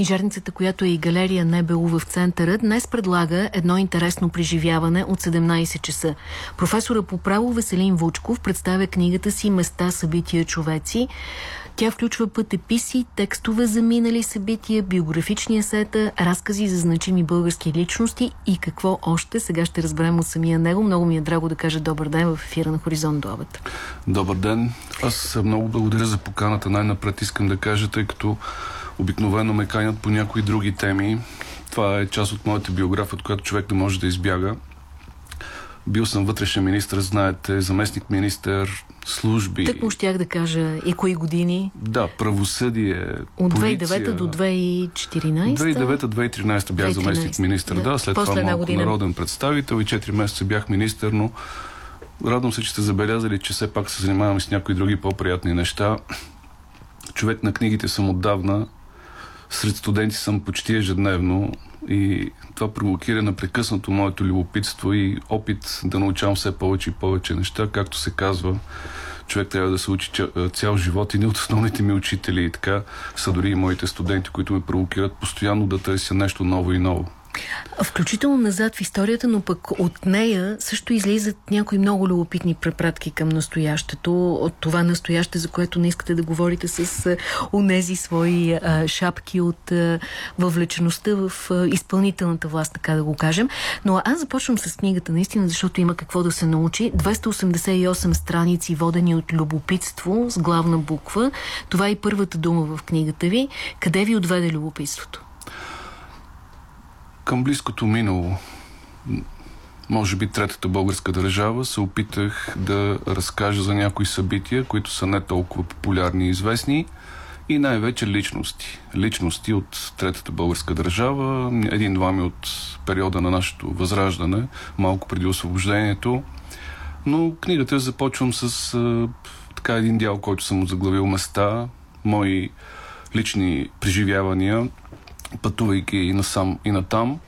Книжарницата, която е и галерия Небело в центъра, днес предлага едно интересно преживяване от 17 часа. Професора по право Веселин Вучков представя книгата си Места, събития, човеци. Тя включва пътеписи, текстове за минали събития, биографични есета, разкази за значими български личности и какво още. Сега ще разберем от самия него. Много ми е драго да кажа добър ден в ефира на Хоризонт до обед. Добър ден. Аз много благодаря за поканата. Най-напред искам да кажа, тъй като обикновено ме канят по някои други теми. Това е част от моята биография, от която човек не може да избяга. Бил съм вътрешен министр, знаете, заместник министър, служби. Так му щях да кажа и кои години? Да, правосъдие, От 2009 до 2014? 2009-2013 бях заместник министър, да. да. След После това малко година. народен представител и 4 месеца бях министър, но радвам се, че сте забелязали, че все пак се занимавам с някои други по-приятни неща. Човек на книгите съм отдавна, сред студенти съм почти ежедневно и това провокира непрекъснато моето любопитство и опит да научавам все повече и повече неща. Както се казва, човек трябва да се учи цял живот и не от основните ми учители и така са дори и моите студенти, които ме провокират постоянно да търся нещо ново и ново. Включително назад в историята, но пък от нея също излизат някои много любопитни препратки към настоящето, от това настояще, за което не искате да говорите с онези свои а, шапки от а, въвлечеността в а, изпълнителната власт, така да го кажем. Но аз започвам с книгата, наистина, защото има какво да се научи. 288 страници, водени от любопитство с главна буква. Това е първата дума в книгата ви. Къде ви отведе любопитството? Към близкото минало, може би третата българска държава, се опитах да разкажа за някои събития, които са не толкова популярни и известни и най-вече личности. Личности от третата българска държава, един-двами от периода на нашето възраждане, малко преди освобождението. Но книгата започвам с а, така един дял, който съм заглавил места, мои лични преживявания, пътувайки и насам и натам.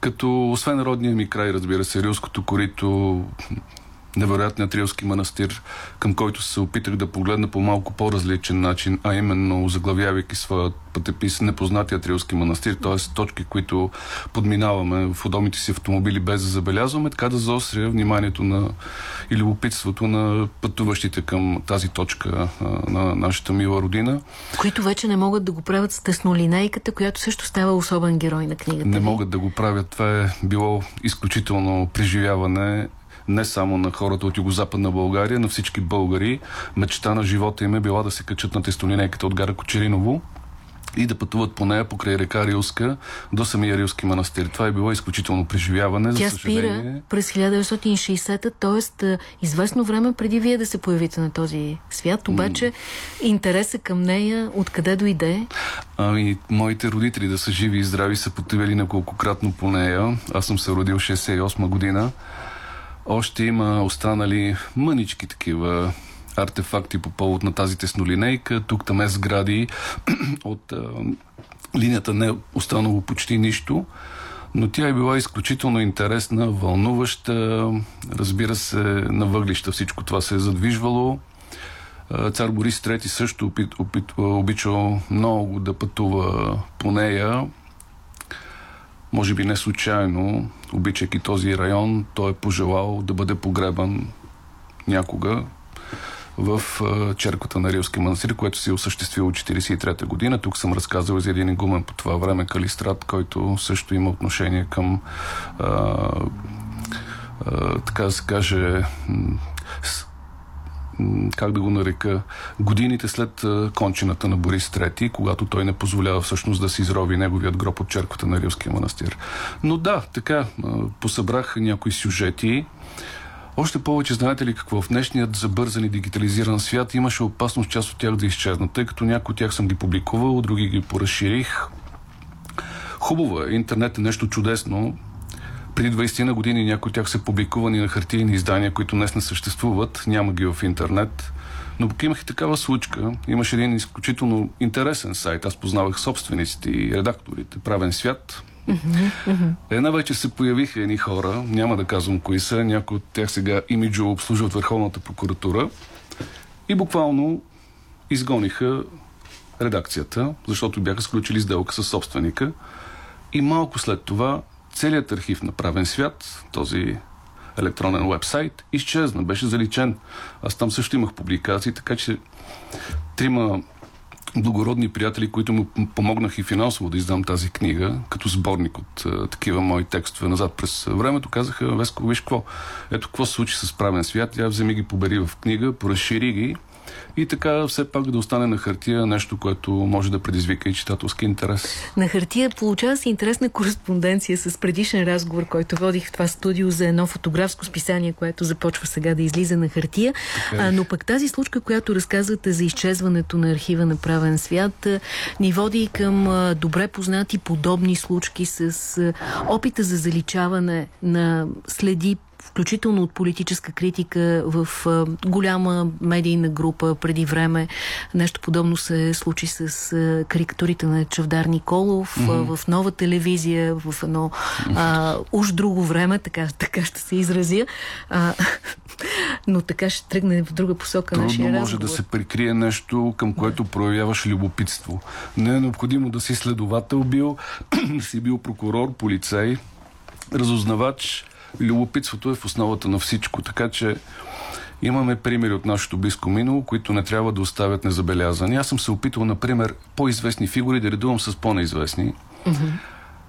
Като освен родния ми край, разбира се, Рилското корито, невероятният Рилски манастир, към който се опитах да погледна по малко по-различен начин, а именно заглавявайки своят пътепис Непознатият Рилски манастир, т.е. точки, които подминаваме в удобните си автомобили без да забелязваме, така да заостря вниманието на и любопитството на пътуващите към тази точка а, на нашата мила родина. Които вече не могат да го правят с теснолинейката, която също става особен герой на книгата. Не могат да го правят. Това е било изключително преживяване не само на хората от Югозападна България, на всички българи. Мечта на живота им е била да се качат на тестолинейката от гара Кочериново и да пътуват по нея покрай река Рилска до самия Рилски манастир. Това е било изключително преживяване. Тя за съжаление. спира през 1960-та, т.е. известно време преди вие да се появите на този свят, обаче интереса към нея откъде дойде? Ами, моите родители да са живи и здрави са потъвали неколкократно по нея. Аз съм се родил 68 година. Още има останали мънички такива артефакти по повод на тази теснолинейка. Тук там е сгради от а, линията не е останало почти нищо, но тя е била изключително интересна, вълнуваща. Разбира се, на въглища всичко това се е задвижвало. Цар Борис III също опит, опит, обичал много да пътува по нея. Може би не случайно, обичайки този район, той е пожелал да бъде погребан някога в черквата на Рилски манастир, което се е осъществило 1943 година. Тук съм разказал за един игумен по това време Калистрат, който също има отношение към а, а, така да се каже как да го нарека, годините след кончината на Борис III, когато той не позволява всъщност да се изрови неговият гроб от черквата на Рилския манастир. Но да, така, посъбрах някои сюжети, още повече знаете ли какво? В днешният забързан и дигитализиран свят имаше опасност част от тях да изчезнат, тъй като някои от тях съм ги публикувал, други ги поразширих. Хубаво е, интернет е нещо чудесно. Преди 20 на години някои от тях са публикувани на хартийни издания, които днес не съществуват, няма ги в интернет. Но пък имах и такава случка. Имаше един изключително интересен сайт. Аз познавах собствениците и редакторите. Правен свят. Една вече се появиха едни хора, няма да казвам кои са, някои от тях сега имиджо обслужват Върховната прокуратура и буквално изгониха редакцията, защото бяха сключили сделка с собственика. И малко след това целият архив на правен свят, този електронен вебсайт, изчезна, беше заличен. Аз там също имах публикации, така че трима благородни приятели, които му помогнах и финансово да издам тази книга, като сборник от а, такива мои текстове назад през времето, казаха, Веско, виж какво, ето какво се случи с правен свят, тя вземи ги побери в книга, поразшири ги и така все пак да остане на хартия нещо, което може да предизвика и читателски интерес. На хартия получава се интересна кореспонденция с предишен разговор, който водих в това студио за едно фотографско списание, което започва сега да излиза на хартия. Е. А, но пък тази случка, която разказвате за изчезването на архива на правен свят, ни води към добре познати подобни случки с опита за заличаване на следи включително от политическа критика в а, голяма медийна група преди време. Нещо подобно се случи с а, карикатурите на Чавдар Николов mm -hmm. а, в нова телевизия, в едно а, уж друго време, така, така ще се изразя. А, но така ще тръгне в друга посока Трудно нашия може да се прикрие нещо, към което проявяваш любопитство. Не е необходимо да си следовател бил, си бил прокурор, полицай, разузнавач, любопитството е в основата на всичко. Така че имаме примери от нашето близко минало, които не трябва да оставят незабелязани. Аз съм се опитал, например, по-известни фигури да редувам с по-неизвестни. Mm-hmm.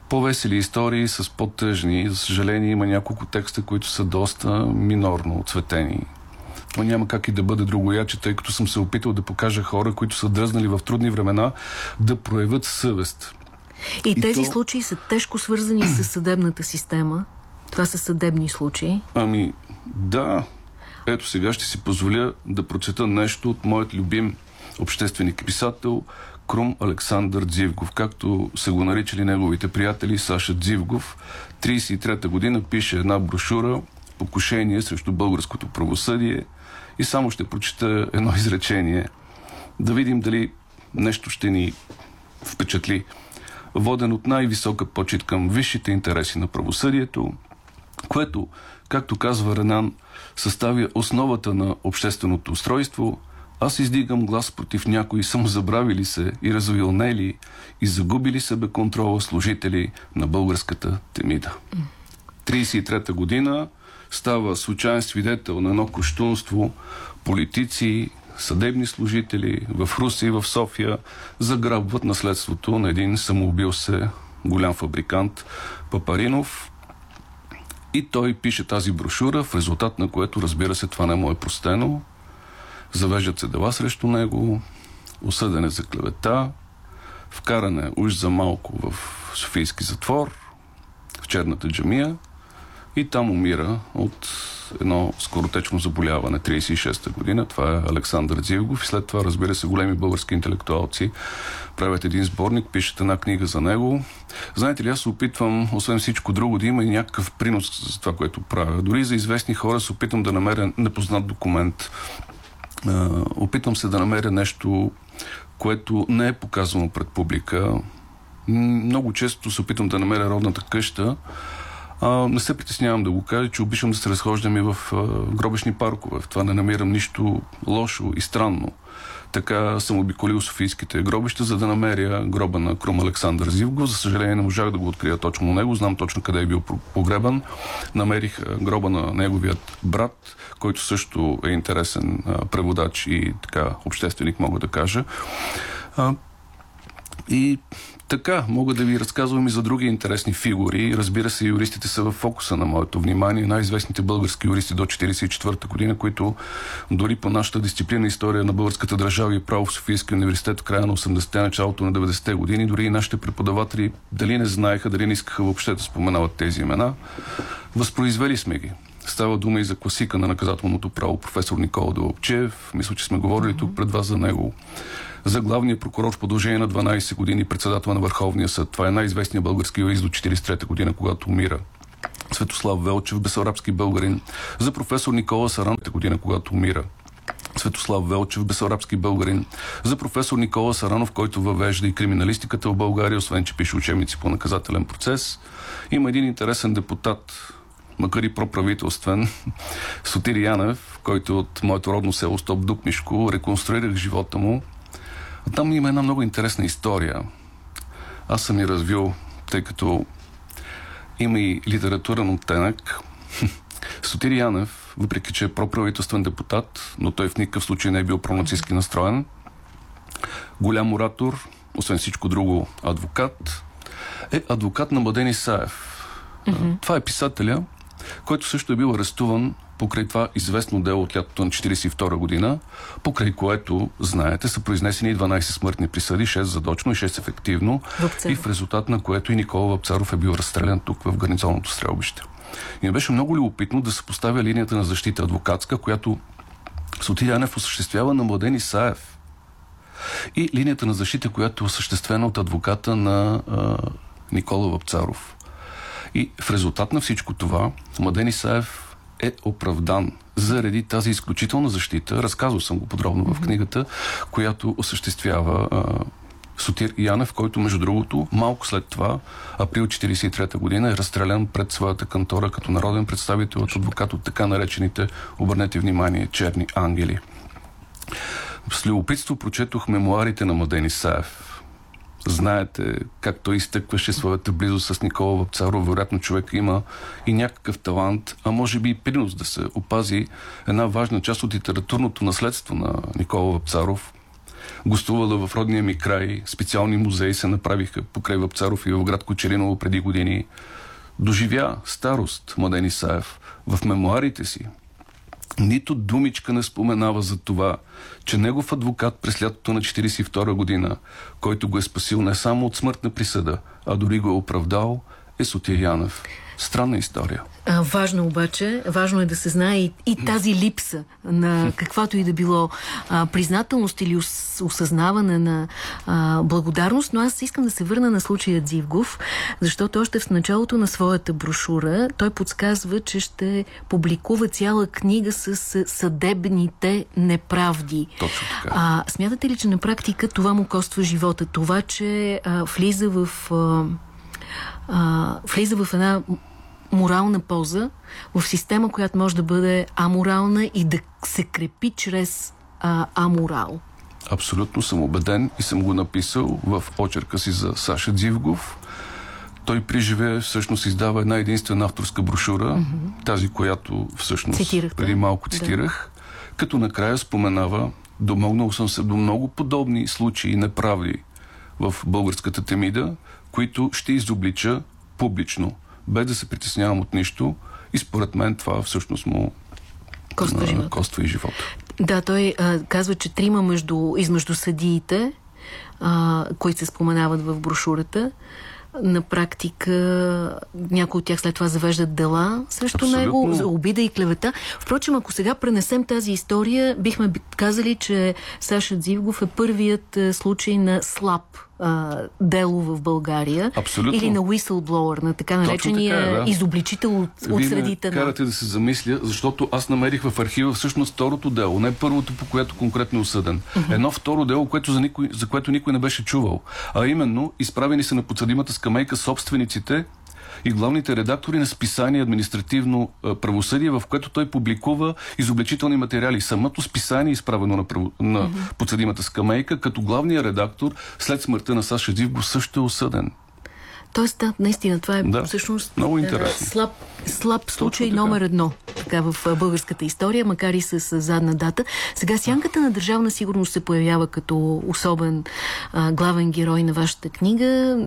По-весели истории с по-тъжни. За съжаление има няколко текста, които са доста минорно отцветени. Но няма как и да бъде другояче, тъй като съм се опитал да покажа хора, които са дръзнали в трудни времена, да проявят съвест. И, и тези то... случаи са тежко свързани с съдебната система. Това са съдебни случаи? Ами, да. Ето сега ще си позволя да прочета нещо от моят любим общественик писател Крум Александър Дзивгов, както са го наричали неговите приятели Саша Дзивгов. 33-та година пише една брошура покушение срещу българското правосъдие и само ще прочета едно изречение. Да видим дали нещо ще ни впечатли. Воден от най-висока почет към висшите интереси на правосъдието, което, както казва Ренан, съставя основата на общественото устройство, аз издигам глас против някои самозабравили се и развилнели и загубили себе контрола служители на българската темида. 33-та година става случайен свидетел на едно кощунство, политици, съдебни служители в Русия и в София заграбват наследството на един самоубил се голям фабрикант Папаринов, и той пише тази брошура, в резултат на което, разбира се, това не му е простено. Завеждат се дела срещу него, осъдене за клевета, вкаране уж за малко в Софийски затвор, в черната джамия и там умира от едно скоротечно заболяване, 36-та година. Това е Александър Дзивгов и след това, разбира се, големи български интелектуалци правят един сборник, пишат една книга за него. Знаете ли, аз се опитвам, освен всичко друго, да има и някакъв принос за това, което правя. Дори за известни хора се опитвам да намеря непознат документ. опитвам се да намеря нещо, което не е показано пред публика. Много често се опитвам да намеря родната къща, а, не се притеснявам да го кажа, че обичам да се разхождам и в а, гробешни паркове. В това не намирам нищо лошо и странно. Така съм обиколил Софийските гробища, за да намеря гроба на Крум Александър Зивго. За съжаление не можах да го открия точно него. Знам точно къде е бил погребан. Намерих гроба на неговият брат, който също е интересен преводач и така общественик, мога да кажа. И така, мога да ви разказвам и за други интересни фигури. Разбира се, юристите са в фокуса на моето внимание. Най-известните български юристи до 1944 година, които дори по нашата дисциплина история на българската държава и право в Софийския университет в края на 80-те, началото на 90-те години, дори и нашите преподаватели дали не знаеха, дали не искаха въобще да споменават тези имена. Възпроизвели сме ги. Става дума и за класика на наказателното право, професор Никола Долчев. Мисля, че сме говорили тук пред вас за него за главния прокурор в продължение на 12 години, председател на Върховния съд. Това е най-известният български юрист до 43-та година, когато умира. Светослав Велчев, бесарабски българин, за професор Никола Саран, година, когато умира. Светослав Велчев, бесарабски българин, за професор Никола Саранов, който въвежда и криминалистиката в България, освен че пише учебници по наказателен процес. Има един интересен депутат, макар и проправителствен, Сотир Янев, който от моето родно село Стоп Дукмишко, реконструирах живота му там има една много интересна история. Аз съм я развил, тъй като има и литературен оттенък. Сотир Янев, въпреки че е проправителствен депутат, но той в никакъв случай не е бил пронацистски настроен, голям оратор, освен всичко друго адвокат, е адвокат на Младен Исаев. Mm-hmm. Това е писателя, който също е бил арестуван покрай това известно дело от лятото на 1942 година, покрай което, знаете, са произнесени 12 смъртни присъди, 6 задочно и 6 ефективно, Въпцаров. и в резултат на което и Никола Въпцаров е бил разстрелян тук в гарнизонното стрелбище. И ми беше много любопитно да се поставя линията на защита адвокатска, която Сотир Янев осъществява на Младен Исаев. И линията на защита, която е осъществена от адвоката на а, Никола Въпцаров. И в резултат на всичко това, Младен Исаев е оправдан заради тази изключителна защита. Разказвал съм го подробно в книгата, която осъществява а, Сотир Янев, който между другото малко след това, април 1943 година, е разстрелян пред своята кантора като народен представител от адвокат от така наречените, обърнете внимание, черни ангели. С любопитство прочетох мемуарите на Младен Исаев. Знаете как той изтъкваше своята близост с Никола Вапцаров. Вероятно човек има и някакъв талант, а може би и принос да се опази една важна част от литературното наследство на Никола Вапцаров. Гостувала в родния ми край, специални музеи се направиха покрай Вапцаров и в град Кочериново преди години. Доживя старост Младен Исаев в мемуарите си. Нито думичка не споменава за това, че негов адвокат през лятото на 1942 година, който го е спасил не само от смъртна присъда, а дори го е оправдал, е Сотир Янев. Странна история. А, важно обаче, важно е да се знае и, и тази липса на каквато и да било а, признателност или ос, осъзнаване на а, благодарност, но аз искам да се върна на случая Дзивгов, защото още в началото на своята брошура той подсказва, че ще публикува цяла книга с съдебните неправди. Точно така. А, смятате ли, че на практика това му коства живота? Това, че а, влиза в... А, а, влиза в една морална полза в система, която може да бъде аморална и да се крепи чрез а, аморал. Абсолютно съм убеден и съм го написал в очерка си за Саша Дзивгов. Той при живе всъщност издава една единствена авторска брошура, mm-hmm. тази, която всъщност Цитирахте. преди малко цитирах, да. като накрая споменава, домогнал съм се до много подобни случаи неправди в българската темида, които ще изоблича публично, без да се притеснявам от нищо и според мен това всъщност му коства, живота. коства и живота. Да, той а, казва, че трима между, измежду съдиите, а, които се споменават в брошурата, на практика някои от тях след това завеждат дела срещу Абсолютно. него за обида и клевета. Впрочем, ако сега пренесем тази история, бихме казали, че Саша Дзивгов е първият е, случай на слаб а, дело в България. Абсолютно. Или на whistleblower, на така наречения така е, да. изобличител от, от Вие средите ме на... карате да се замисля, защото аз намерих в архива всъщност второто дело, не първото, по което конкретно е осъден. Uh-huh. Едно второ дело, което за, никой, за което никой не беше чувал. А именно, изправени са на подсъдимата скамейка собствениците и главните редактори на списание административно а, правосъдие, в което той публикува изобличителни материали. Самото списание е изправено на, право, на mm-hmm. подсъдимата скамейка, като главният редактор след смъртта на Саша Дивго също е осъден. Тоест, да, наистина, това е Да, всъщност много е, интересно. слаб, слаб случай така. номер едно така, в българската история, макар и с задна дата. Сега сянката на държавна сигурност се появява като особен а, главен герой на вашата книга.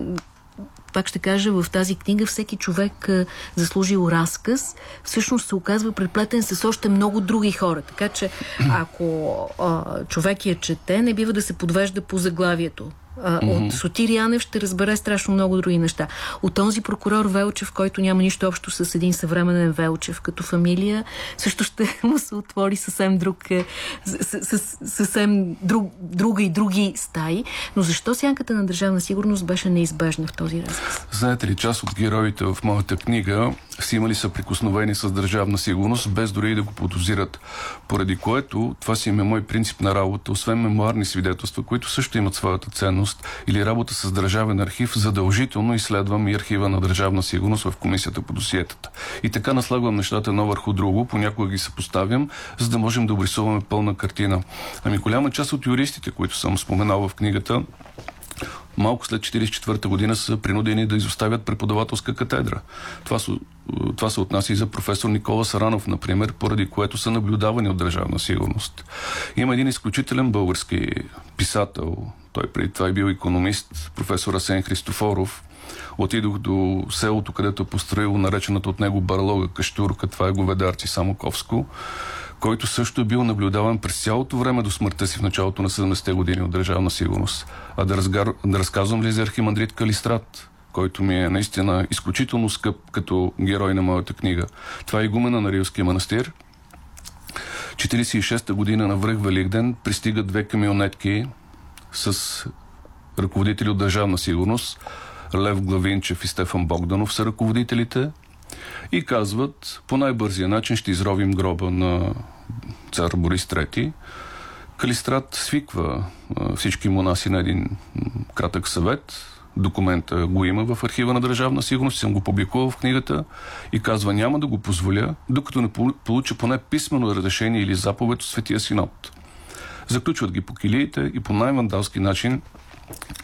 Пак ще кажа, в тази книга всеки човек а, заслужил разказ, всъщност се оказва преплетен с още много други хора. Така че, ако а, човек я чете, не бива да се подвежда по заглавието. А, от Сотир Янев ще разбере страшно много други неща. От този прокурор Велчев, който няма нищо общо с един съвременен Велчев като фамилия, също ще му се отвори съвсем друг, е, съвсем друг, друга и други стаи. Но защо сянката на държавна сигурност беше неизбежна в този разказ? Знаете ли, част от героите в моята книга си имали съприкосновени с държавна сигурност, без дори и да го подозират. Поради което това си е мой принцип на работа, освен мемуарни свидетелства, които също имат своята ценност, или работа с държавен архив, задължително изследвам и архива на държавна сигурност в комисията по досиетата. И така наслагвам нещата едно върху друго, понякога ги съпоставям, за да можем да обрисуваме пълна картина. Ами голяма част от юристите, които съм споменал в книгата, малко след 1944 година са принудени да изоставят преподавателска катедра. Това, са, това се отнася и за професор Никола Саранов, например, поради което са наблюдавани от държавна сигурност. Има един изключителен български писател, той преди това е бил економист, професор Асен Христофоров. Отидох до селото, където е построил наречената от него барлога Каштурка, това е говедарци Самоковско който също е бил наблюдаван през цялото време до смъртта си в началото на 70-те години от държавна сигурност. А да, разгар... да разказвам ли за архимандрит Калистрат, който ми е наистина изключително скъп като герой на моята книга. Това е игумена на Рилския манастир. 46-та година на връх Великден пристигат две камионетки с ръководители от държавна сигурност. Лев Главинчев и Стефан Богданов са ръководителите и казват, по най-бързия начин ще изровим гроба на цар Борис III. Калистрат свиква всички монаси на един кратък съвет. Документа го има в архива на Държавна сигурност, съм го публикувал в книгата и казва няма да го позволя, докато не получа поне писмено разрешение или заповед от Светия Синод. Заключват ги по килиите и по най-вандалски начин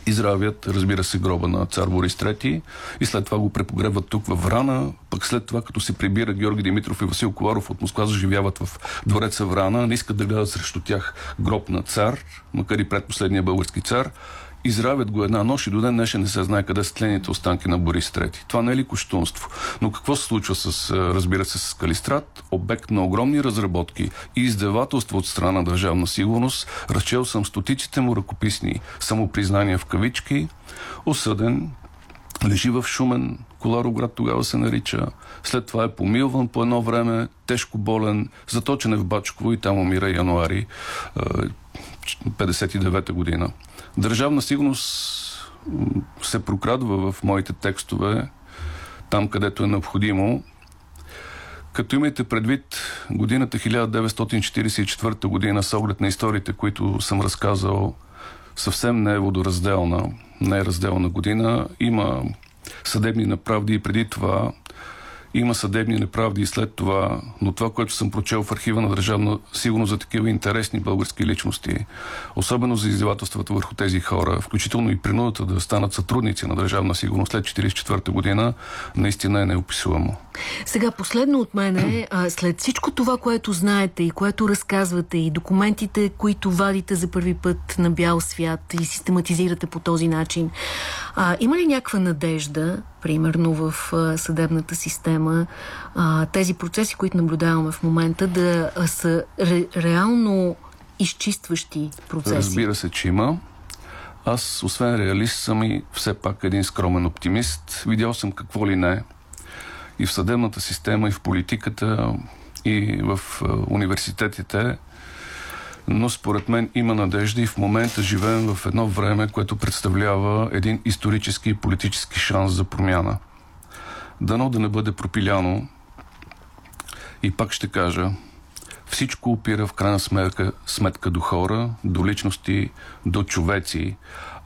изравят, разбира се, гроба на цар Борис III и след това го препогребват тук във Врана, пък след това, като се прибира Георги Димитров и Васил Коваров от Москва, заживяват в двореца Врана, не искат да гледат срещу тях гроб на цар, макар и предпоследния български цар, Изравят го една нощ и до ден днешен не се знае къде са тлените останки на Борис III. Това не е ли кощунство? Но какво се случва с, разбира се, с Калистрат? Обект на огромни разработки и издевателство от страна на държавна сигурност. Разчел съм стотиците му ръкописни самопризнания в кавички. Осъден, лежи в Шумен, Колароград тогава се нарича. След това е помилван по едно време, тежко болен, заточен е в Бачково и там умира януари 59 година. Държавна сигурност се прокрадва в моите текстове там, където е необходимо. Като имайте предвид годината 1944 година с оглед на историите, които съм разказал, съвсем не е водоразделна, не е разделна година. Има съдебни направди и преди това има съдебни неправди и след това, но това, което съм прочел в архива на Държавна сигурност за такива интересни български личности, особено за издевателствата върху тези хора, включително и принудата да станат сътрудници на Държавна сигурност след 1944 година, наистина е неописуемо. Сега последно от мен е, след всичко това, което знаете и което разказвате и документите, които вадите за първи път на бял свят и систематизирате по този начин, а, има ли някаква надежда, примерно в съдебната система, тези процеси, които наблюдаваме в момента, да са ре, реално изчистващи процеси? Разбира се, че има. Аз, освен реалист, съм и все пак един скромен оптимист. Видял съм какво ли не и в съдебната система, и в политиката, и в университетите. Но според мен има надежда и в момента живеем в едно време, което представлява един исторически и политически шанс за промяна. Дано да не бъде пропиляно. И пак ще кажа, всичко опира в крайна сметка, сметка до хора, до личности, до човеци.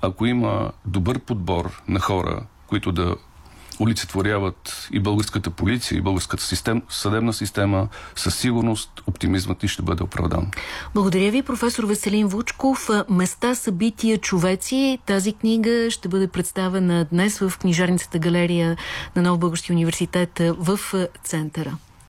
Ако има добър подбор на хора, които да олицетворяват и българската полиция, и българската систем, съдебна система, със сигурност оптимизмът ни ще бъде оправдан. Благодаря ви, професор Веселин Вучков. Места, събития, човеци. Тази книга ще бъде представена днес в книжарницата галерия на Нов Български университет в центъра.